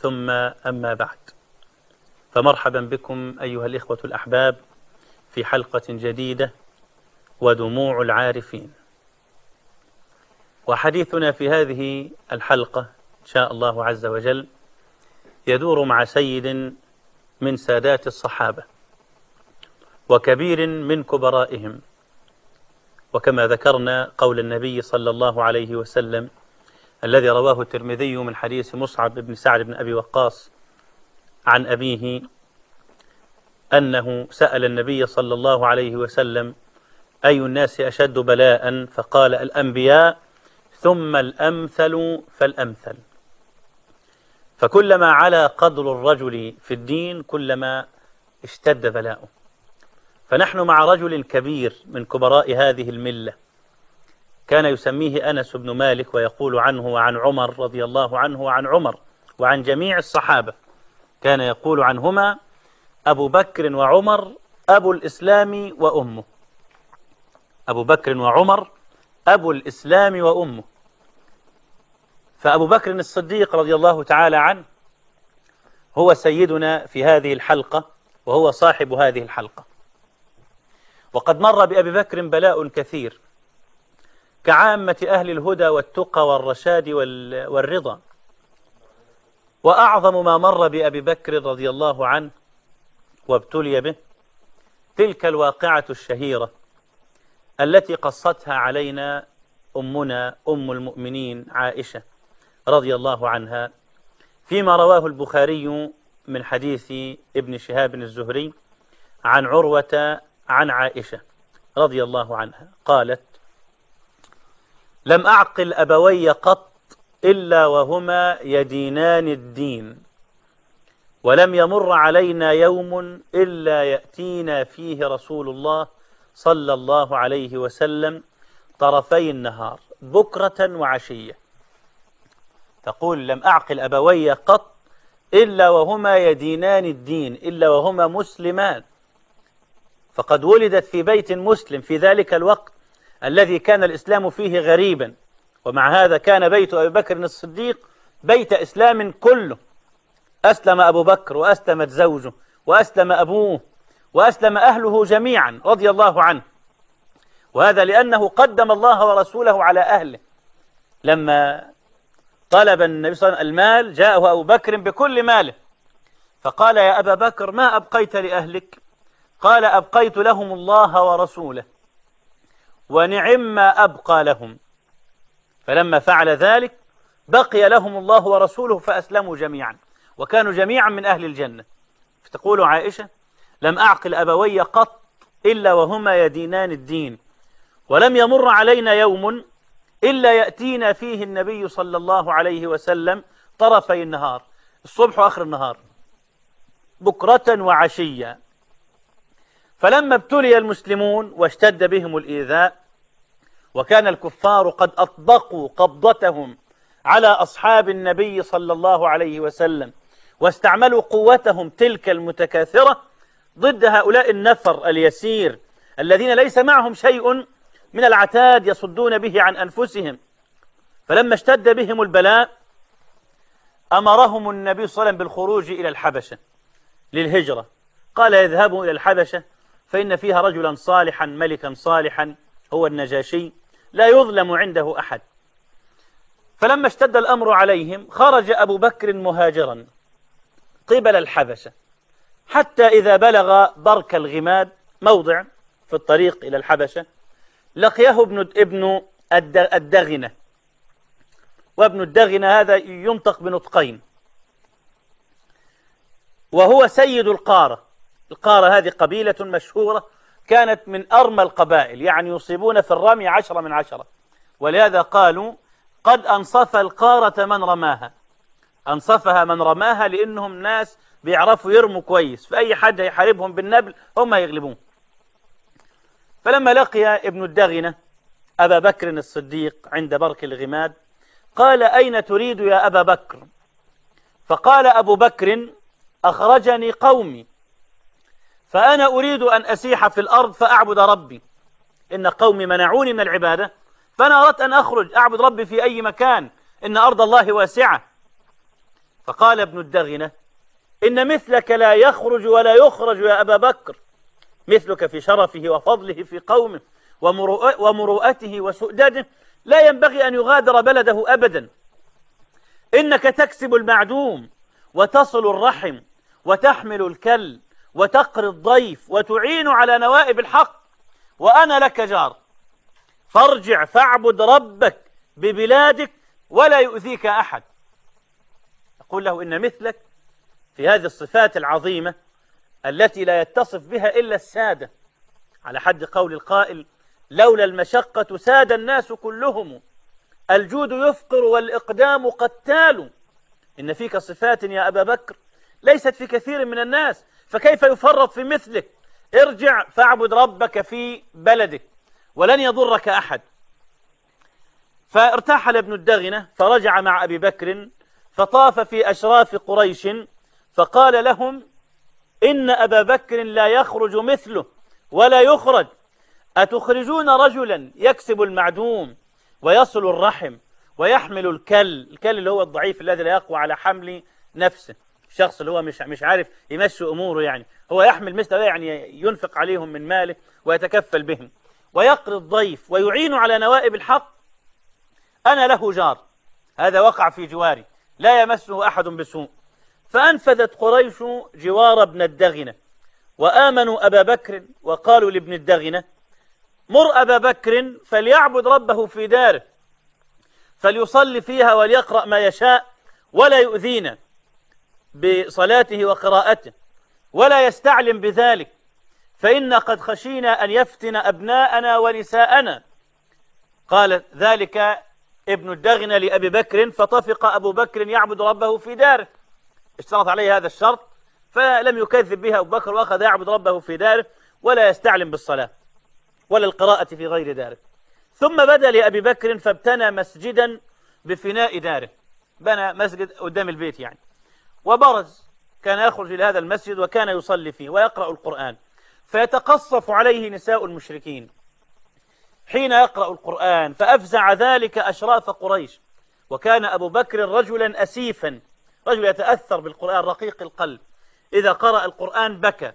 ثم أما بعد. فمرحبا بكم أيها الإخوة الأحباب في حلقة جديدة ودموع العارفين. وحديثنا في هذه الحلقة إن شاء الله عز وجل يدور مع سيد من سادات الصحابة وكبير من كبرائهم. وكما ذكرنا قول النبي صلى الله عليه وسلم الذي رواه الترمذي من حديث مصعب بن سعد بن أبي وقاص عن أبيه أنه سأل النبي صلى الله عليه وسلم أي الناس أشد بلاء؟ فقال الأنبياء ثم الأمثل فالأمثل. فكلما على قدر الرجل في الدين كلما اشتد بلاؤه. فنحن مع رجل كبير من كبراء هذه الملة. كان يسميه أنس بن مالك ويقول عنه وعن عمر رضي الله عنه وعن عمر وعن جميع الصحابة. كان يقول عنهما أبو بكر وعمر أبو الإسلام وأمه. أبو بكر وعمر أبو الإسلام وأمه. فأبو بكر الصديق رضي الله تعالى عنه هو سيدنا في هذه الحلقة وهو صاحب هذه الحلقة. وقد مر بأبي بكر بلاء كثير. كعامة أهل الهدى والتقى والرشاد والرضا. وأعظم ما مر بأبي بكر رضي الله عنه وابتلي به تلك الواقعة الشهيرة التي قصتها علينا أمنا أم المؤمنين عائشة رضي الله عنها فيما رواه البخاري من حديث ابن شهاب الزهري عن عروة عن عائشة رضي الله عنها قالت لم أعقل أبوي قط إلا وهما يدينان الدين ولم يمر علينا يوم إلا يأتينا فيه رسول الله صلى الله عليه وسلم طرفي النهار بكرة وعشية. تقول لم أعقل أبوي قط إلا وهما يدينان الدين إلا وهما مسلمان. فقد ولدت في بيت مسلم في ذلك الوقت الذي كان الإسلام فيه غريبا. ومع هذا كان بيت أبي بكر الصديق بيت إسلام كله. أسلم أبو بكر وأسلمت زوجه وأسلم أبوه وأسلم أهله جميعا رضي الله عنه. وهذا لأنه قدم الله ورسوله على أهله. لما طلب النبي صلى الله عليه وسلم المال جاءه أبو بكر بكل ماله. فقال يا أبا بكر ما أبقيت لأهلك؟ قال أبقيت لهم الله ورسوله. ونعم ما أبقى لهم. فلما فعل ذلك بقي لهم الله ورسوله فأسلموا جميعا وكانوا جميعا من أهل الجنة. فتقول عائشة لم أعقل أبوي قط إلا وهما يدينان الدين ولم يمر علينا يوم إلا يأتينا فيه النبي صلى الله عليه وسلم طرفي النهار الصبح وآخر النهار بكرة وعشية. فلما ابتلي المسلمون واشتد بهم الإيذاء وكان الكفار قد أطبقوا قبضتهم على أصحاب النبي صلى الله عليه وسلم واستعملوا قوتهم تلك المتكاثرة ضد هؤلاء النفر اليسير الذين ليس معهم شيء من العتاد يصدون به عن أنفسهم. فلما اشتد بهم البلاء أمرهم النبي صلى الله عليه وسلم بالخروج إلى الحبشة للهجرة. قال يذهبوا إلى الحبشة فإن فيها رجلا صالحا ملكا صالحا هو النجاشي لا يظلم عنده أحد. فلما اشتد الأمر عليهم خرج أبو بكر مهاجرا قبل الحبشة حتى إذا بلغ برك الغماد موضع في الطريق إلى الحبشة لقيه ابن ابن الدغنة. وابن الدغنة هذا ينطق بنطقين. وهو سيد القارة. القارة هذه قبيلة مشهورة كانت من أرمى القبائل يعني يصيبون في الرمي عشرة من عشرة. ولهذا قالوا قد أنصف القارة من رماها. أنصفها من رماها لأنهم ناس بيعرفوا يرموا كويس فأي حد هيحاربهم بالنبل هم يغلبون فلما لقي ابن الدغنة أبا بكر الصديق عند برك الغماد قال أين تريد يا أبا بكر؟ فقال أبو بكر أخرجني قومي. فأنا أريد أن أسيح في الأرض فأعبد ربي. إن قومي منعوني من العبادة. فأنا أردت أن أخرج أعبد ربي في أي مكان. إن أرض الله واسعة. فقال ابن الدغنة إن مثلك لا يخرج ولا يخرج يا أبا بكر. مثلك في شرفه وفضله في قومه ومروءته وسؤدده لا ينبغي أن يغادر بلده أبدا. إنك تكسب المعدوم وتصل الرحم وتحمل الكل. وتقري الضيف وتعين على نوائب الحق وأنا لك جار. فارجع فاعبد ربك ببلادك ولا يؤذيك أحد. يقول له إن مثلك في هذه الصفات العظيمة التي لا يتصف بها إلا السادة. على حد قول القائل لولا المشقة ساد الناس كلهم. الجود يفقر والإقدام قتال. إن فيك صفات يا أبا بكر ليست في كثير من الناس. فكيف يفرط في مثلك ارجع فاعبد ربك في بلدك ولن يضرك أحد. فارتحل ابن الدغنة فرجع مع أبي بكر فطاف في أشراف قريش فقال لهم إن أبا بكر لا يخرج مثله ولا يخرج. أتخرجون رجلا يكسب المعدوم ويصل الرحم ويحمل الكل الكل اللي هو الضعيف الذي لا يقوى على حمل نفسه. الشخص اللي هو مش مش عارف يمشي أموره يعني. هو يحمل مثل يعني ينفق عليهم من ماله ويتكفل بهم. ويقري الضيف ويعين على نوائب الحق. أنا له جار. هذا وقع في جواري. لا يمسه أحد بسوء. فأنفذت قريش جوار ابن الدغنة. وآمنوا أبا بكر وقالوا لابن الدغنة مر أبا بكر فليعبد ربه في داره فليصلي فيها وليقرأ ما يشاء ولا يؤذينا. بصلاته وقراءته ولا يستعلم بذلك. فإن قد خشينا أن يفتن أبناءنا ونساءنا. قال ذلك ابن الدغنة لأبي بكر فطفق أبو بكر يعبد ربه في داره. اشترط عليه هذا الشرط فلم يكذب بها أبو بكر وأخذ يعبد ربه في داره ولا يستعلم بالصلاة ولا القراءة في غير داره. ثم بدا لأبي بكر فابتنى مسجدا بفناء داره. بنى مسجد قدام البيت يعني. وبرز كان يخرج إلى هذا المسجد وكان يصلي فيه ويقرأ القرآن. فيتقصف عليه نساء المشركين. حين يقرأ القرآن فأفزع ذلك أشراف قريش. وكان أبو بكر رجلا أسيفا. رجل يتأثر بالقرآن رقيق القلب. إذا قرأ القرآن بكى.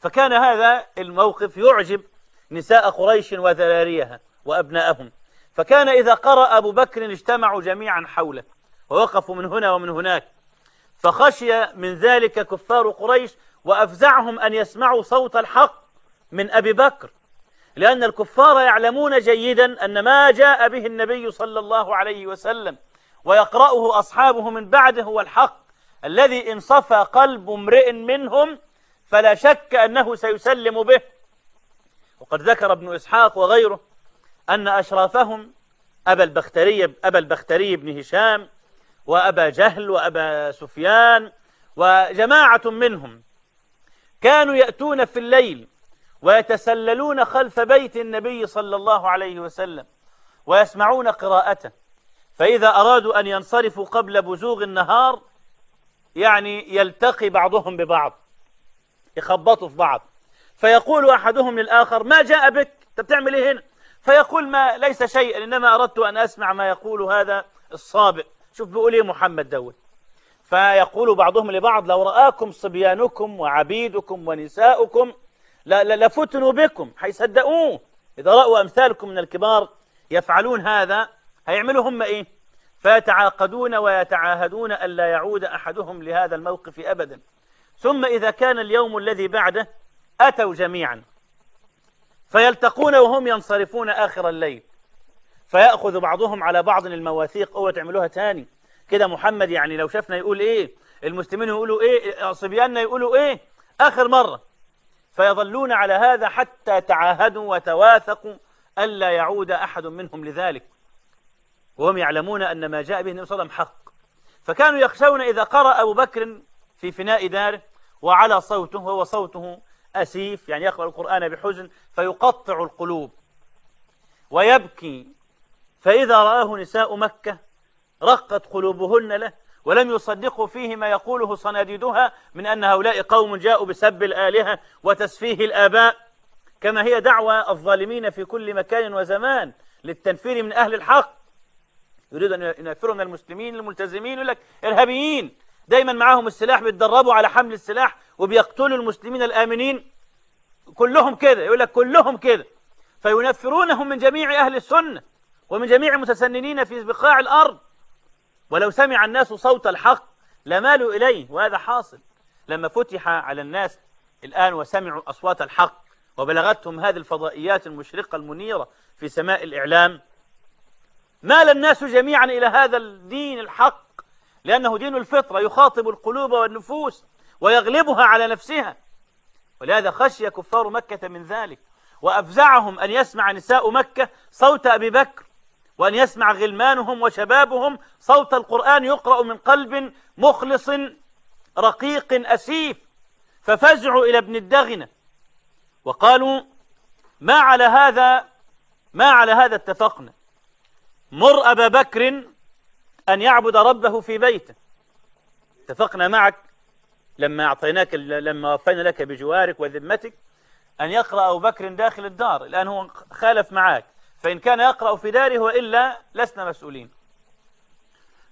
فكان هذا الموقف يعجب نساء قريش وذراريها وأبناءهم. فكان إذا قرأ أبو بكر اجتمعوا جميعا حوله. ووقفوا من هنا ومن هناك. فخشي من ذلك كفار قريش وأفزعهم أن يسمعوا صوت الحق من أبي بكر لأن الكفار يعلمون جيدا أن ما جاء به النبي صلى الله عليه وسلم ويقرأه أصحابه من بعده هو الحق. الذي إن صفى قلب امرئ منهم فلا شك أنه سيسلم به. وقد ذكر ابن إسحاق وغيره أن أشرافهم أبا البختري, أبا البختري بن هشام وأبا جهل وأبا سفيان وجماعة منهم كانوا يأتون في الليل ويتسللون خلف بيت النبي صلى الله عليه وسلم ويسمعون قراءته. فإذا أرادوا أن ينصرفوا قبل بزوغ النهار يعني يلتقي بعضهم ببعض يخبطوا في بعض. فيقول أحدهم للآخر ما جاء بك؟ أنت بتعمل إيه هنا؟ فيقول ما ليس شيئا إنما أردت أن أسمع ما يقول هذا الصابئ. شوف بيقول إيه محمد دوت. فيقول بعضهم لبعض لو رآكم صبيانكم وعبيدكم ونساؤكم لفتنوا بكم هيصدقوه إذا رأوا أمثالكم من الكبار يفعلون هذا هيعملوا هم إيه؟ فيتعاقدون ويتعاهدون ألا يعود أحدهم لهذا الموقف أبدا. ثم إذا كان اليوم الذي بعده أتوا جميعا. فيلتقون وهم ينصرفون آخر الليل. فيأخذ بعضهم على بعض المواثيق أو تعملوها تاني. كده محمد يعني لو شافنا يقول إيه المسلمين يقولوا إيه صبياننا يقولوا إيه آخر مرة. فيظلون على هذا حتى تعاهدوا وتواثقوا ألا يعود أحد منهم لذلك. وهم يعلمون أن ما جاء به النبي صلى الله عليه وسلم حق. فكانوا يخشون إذا قرأ أبو بكر في فناء داره وعلى صوته وهو صوته أسيف يعني يقرأ القرآن بحزن فيقطع القلوب. ويبكي فإذا رآه نساء مكة رقت قلوبهن له ولم يصدقوا فيه ما يقوله صناديدها من أن هؤلاء قوم جاءوا بسب الآلهة وتسفيه الآباء. كما هي دعوة الظالمين في كل مكان وزمان للتنفير من أهل الحق. يريد أن ينفروا من المسلمين الملتزمين يقول لك إرهابيين. دايما معاهم السلاح بيتدربوا على حمل السلاح وبيقتلوا المسلمين الآمنين. كلهم كده يقول لك كلهم كده. فينفرونهم من جميع أهل السنة. ومن جميع المتسننين في بقاع الأرض. ولو سمع الناس صوت الحق لمالوا إليه وهذا حاصل. لما فتح على الناس الآن وسمعوا أصوات الحق وبلغتهم هذه الفضائيات المشرقة المنيرة في سماء الإعلام مال الناس جميعا إلى هذا الدين الحق لأنه دين الفطرة يخاطب القلوب والنفوس ويغلبها على نفسها. ولهذا خشي كفار مكة من ذلك وأفزعهم أن يسمع نساء مكة صوت أبي بكر وأن يسمع غلمانهم وشبابهم صوت القرآن يقرأ من قلب مخلص رقيق أسيف ففزعوا إلى ابن الدغنة وقالوا ما على هذا ما على هذا اتفقنا. مر أبا بكر أن يعبد ربه في بيته. اتفقنا معك لما أعطيناك لما وفينا لك بجوارك وذمتك أن يقرأ أبو بكر داخل الدار. الآن هو خالف معك فإن كان يقرأ في داره وإلا لسنا مسؤولين.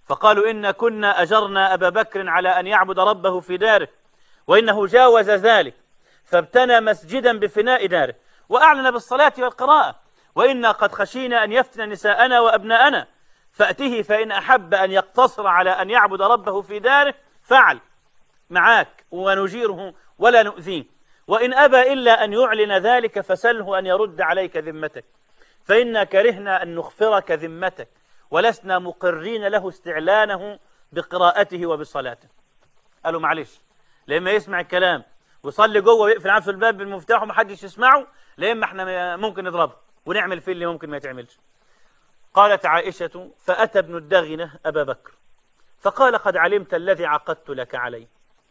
فقالوا إن كنا أجرنا أبا بكر على أن يعبد ربه في داره وإنه جاوز ذلك فابتنى مسجدا بفناء داره وأعلن بالصلاة والقراءة وإنا قد خشينا أن يفتن نساءنا وأبناءنا فأته فإن أحب أن يقتصر على أن يعبد ربه في داره فعل. معاك ونجيره ولا نؤذيه وإن أبى إلا أن يعلن ذلك فسله أن يرد عليك ذمتك. فإنا كرهنا أن نغفرك ذمتك ولسنا مقرين له استعلانه بقراءته وبصلاته. قالوا معلش لما يسمع الكلام ويصلي جوه ويقفل عنه الباب بالمفتاح ومحدش يسمعه لما إحنا ممكن نضربه ونعمل فيه اللي ممكن ما يتعملش. قالت عائشة فأتى ابن الدغنة أبا بكر فقال قد علمت الذي عقدت لك عليه.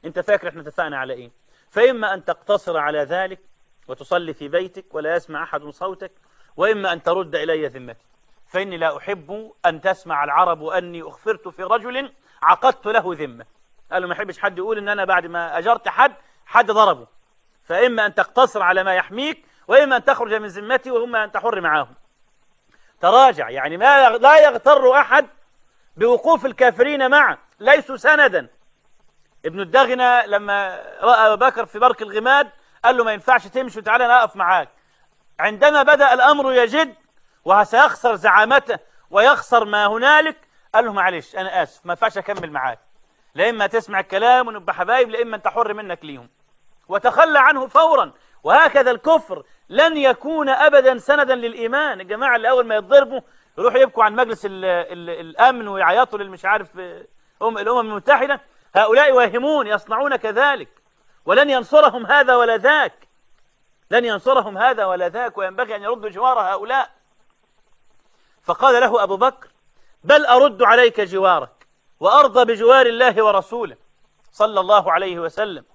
أنت فاكر إحنا اتفقنا على إيه؟ فإما أن تقتصر على ذلك وتصلي في بيتك ولا يسمع أحد صوتك وإما أن ترد إلي ذمتي. فإني لا أحب أن تسمع العرب أني أخفرت في رجل عقدت له ذمة. قالوا ما يحبش حد يقول إن أنا بعد ما أجرت حد حد ضربه. فإما أن تقتصر على ما يحميك وإما أن تخرج من ذمتي وإما أن تحر معاهم. تراجع يعني ما لا يغتر أحد بوقوف الكافرين معه ليسوا سندا. ابن الدغنة لما رأى أبا بكر في برك الغماد قال له ما ينفعش تمشي وتعالى أنا أقف معاك. عندما بدأ الأمر يجد وسيخسر زعامته ويخسر ما هنالك قال له معلش أنا آسف ما ينفعش أكمل معاك. لا إما تسمع الكلام ونبقى حبايب لا إما أنت حر منك ليهم. وتخلى عنه فورا وهكذا الكفر لن يكون أبدا سندا للإيمان. الجماعة اللي أول ما يتضربوا يروحوا يبكوا عن مجلس ال ال الأمن ويعيطوا للمش عارف أم الأمم المتحدة. هؤلاء واهمون يصنعون كذلك ولن ينصرهم هذا ولا ذاك. لن ينصرهم هذا ولا ذاك وينبغي أن يردوا جوار هؤلاء. فقال له أبو بكر بل أرد عليك جوارك وأرضى بجوار الله ورسوله صلى الله عليه وسلم.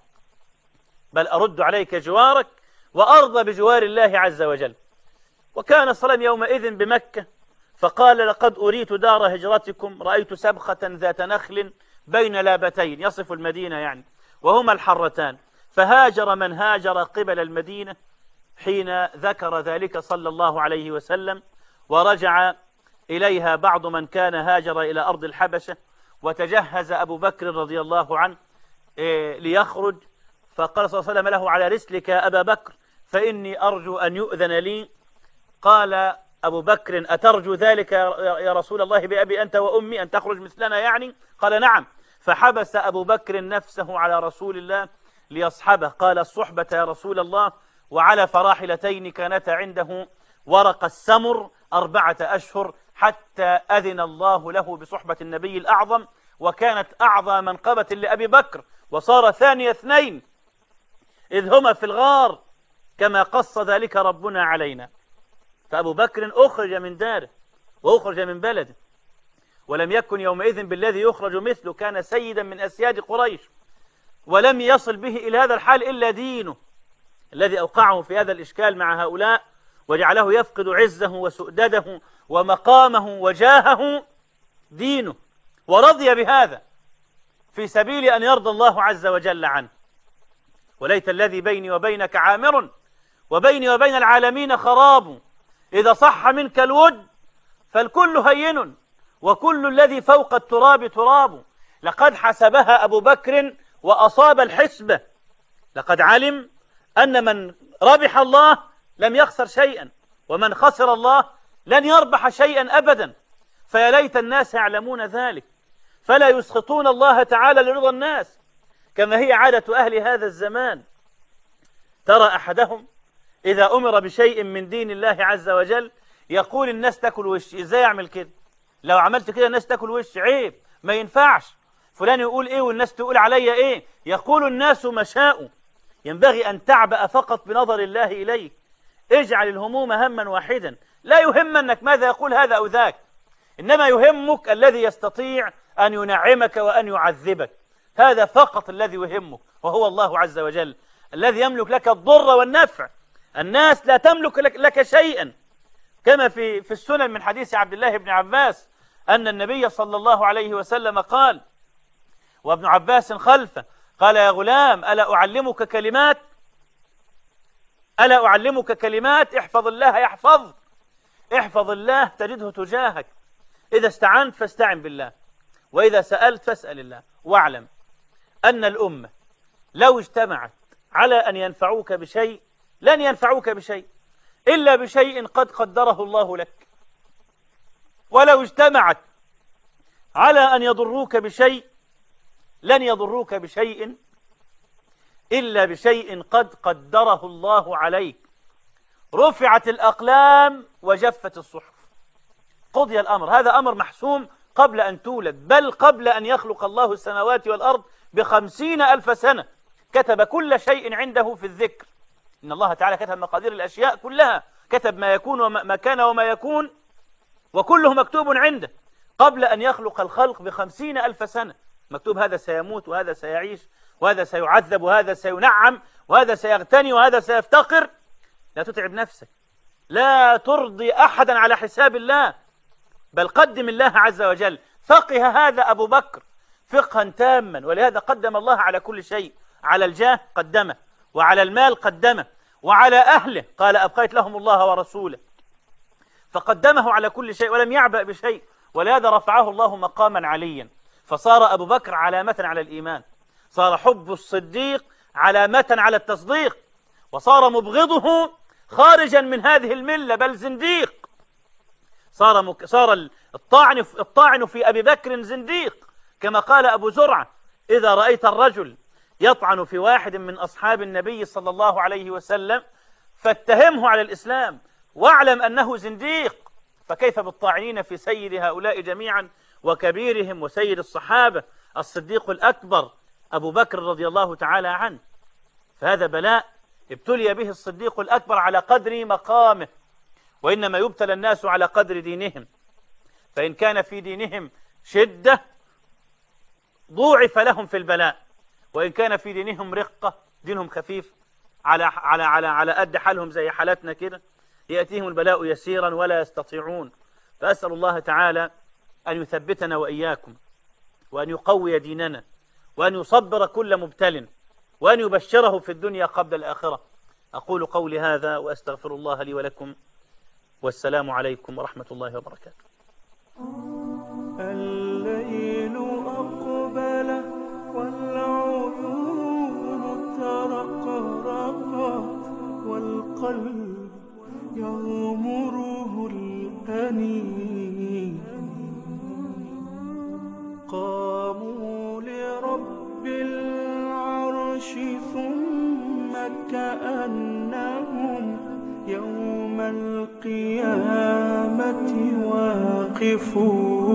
بل أرد عليك جوارك وأرضى بجوار الله عز وجل. وكان صلى يومئذ بمكة فقال لقد أريت دار هجرتكم رأيت سبخة ذات نخل بين لابتين يصف المدينة يعني وهما الحرتان. فهاجر من هاجر قبل المدينة حين ذكر ذلك صلى الله عليه وسلم ورجع إليها بعض من كان هاجر إلى أرض الحبشة وتجهز أبو بكر رضي الله عنه إيه، ليخرج. فقال صلى الله عليه وسلم له على رسلك أبا بكر فإني أرجو أن يؤذن لي. قال أبو بكر أترجو ذلك يا رسول الله بأبي أنت وأمي أن تخرج مثلنا يعني؟ قال نعم. فحبس أبو بكر نفسه على رسول الله ليصحبه قال الصحبة يا رسول الله وعلى فراحلتين كانتا عنده ورق السمر أربعة أشهر حتى أذن الله له بصحبة النبي الأعظم وكانت أعظم منقبة لأبي بكر. وصار ثاني اثنين. إذ هما في الغار كما قص ذلك ربنا علينا. فأبو بكر أخرج من داره وأخرج من بلده. ولم يكن يومئذ بالذي يخرج مثله كان سيدا من أسياد قريش. ولم يصل به إلى هذا الحال إلا دينه الذي أوقعه في هذا الإشكال مع هؤلاء وجعله يفقد عزه وسؤدده ومقامه وجاهه دينه ورضي بهذا في سبيل أن يرضى الله عز وجل عنه. وليت الذي بيني وبينك عامر وبيني وبين العالمين خراب. إذا صح منك الود فالكل هين وكل الذي فوق التراب تراب. لقد حسبها أبو بكر وأصاب الحسبة لقد علم أن من ربح الله لم يخسر شيئا ومن خسر الله لن يربح شيئا أبدا. فيا ليت الناس يعلمون ذلك. فلا يسخطون الله تعالى لرضا الناس كما هي عادة أهل هذا الزمان. ترى أحدهم إذا أمر بشيء من دين الله عز وجل يقول الناس تاكل وش إزاي أعمل كده؟ لو عملت كده الناس تاكل وش عيب ما ينفعش. فلان يقول إيه والناس تقول عليا إيه؟ يقول الناس ما شاءوا ينبغي أن تعبأ فقط بنظر الله إليك. اجعل الهموم هما واحدا. لا يهمنك ماذا يقول هذا أو ذاك. إنما يهمك الذي يستطيع أن ينعمك وأن يعذبك. هذا فقط الذي يهمك وهو الله عز وجل الذي يملك لك الضر والنفع. الناس لا تملك لك شيئا. كما في في السنن من حديث عبد الله بن عباس أن النبي صلى الله عليه وسلم قال وابن عباس خلفه. قال يا غلام ألا أعلمك كلمات؟ ألا أعلمك كلمات؟ احفظ الله يحفظ احفظ الله تجده تجاهك. إذا استعنت فاستعن بالله. وإذا سألت فاسأل الله. واعلم أن الأمة لو اجتمعت على أن ينفعوك بشيء لن ينفعوك بشيء إلا بشيء قد قدره الله لك. ولو اجتمعت على أن يضروك بشيء لن يضروك بشيء إلا بشيء قد قدره الله عليك. رفعت الأقلام وجفت الصحف. قضي الأمر. هذا أمر محسوم قبل أن تولد بل قبل أن يخلق الله السماوات والأرض بخمسين ألف سنة. كتب كل شيء عنده في الذكر. إن الله تعالى كتب مقادير الأشياء كلها. كتب ما يكون وما كان وما يكون وكله مكتوب عنده. قبل أن يخلق الخلق بخمسين ألف سنة. مكتوب هذا سيموت وهذا سيعيش وهذا سيعذب وهذا سينعم وهذا سيغتني وهذا سيفتقر. لا تتعب نفسك. لا ترضي أحدا على حساب الله. بل قدم الله عز وجل. فقه هذا أبو بكر فقها تاما. ولهذا قدم الله على كل شيء. على الجاه قدمه. وعلى المال قدمه. وعلى أهله. قال أبقيت لهم الله ورسوله. فقدمه على كل شيء ولم يعبأ بشيء. ولهذا رفعه الله مقاما عليا. فصار أبو بكر علامة على الإيمان صار حب الصديق علامة على التصديق وصار مبغضه خارجا من هذه الملة بل زنديق. صار مك... صار الطاعن الطاعن في أبي بكر زنديق كما قال أبو زرعة إذا رأيت الرجل يطعن في واحد من أصحاب النبي صلى الله عليه وسلم فاتهمه على الإسلام واعلم أنه زنديق. فكيف بالطاعنين في سيد هؤلاء جميعا وكبيرهم وسيد الصحابة الصديق الأكبر أبو بكر رضي الله تعالى عنه؟ فهذا بلاء ابتلي به الصديق الأكبر على قدر مقامه وإنما يبتلى الناس على قدر دينهم. فإن كان في دينهم شدة ضوعف لهم في البلاء وإن كان في دينهم رقة دينهم خفيف على على على على قد حالهم زي حالتنا كده يأتيهم البلاء يسيرا ولا يستطيعون. فأسأل الله تعالى أن يثبتنا وإياكم وأن يقوي ديننا وأن يصبر كل مبتل وأن يبشره في الدنيا قبل الآخرة. أقول قولي هذا وأستغفر الله لي ولكم. والسلام عليكم ورحمة الله وبركاته. الليل أقبل والعيون ترقرقت والقلب أني قاموا لرب العرش ثم كأنهم يوم القيامة واقفون.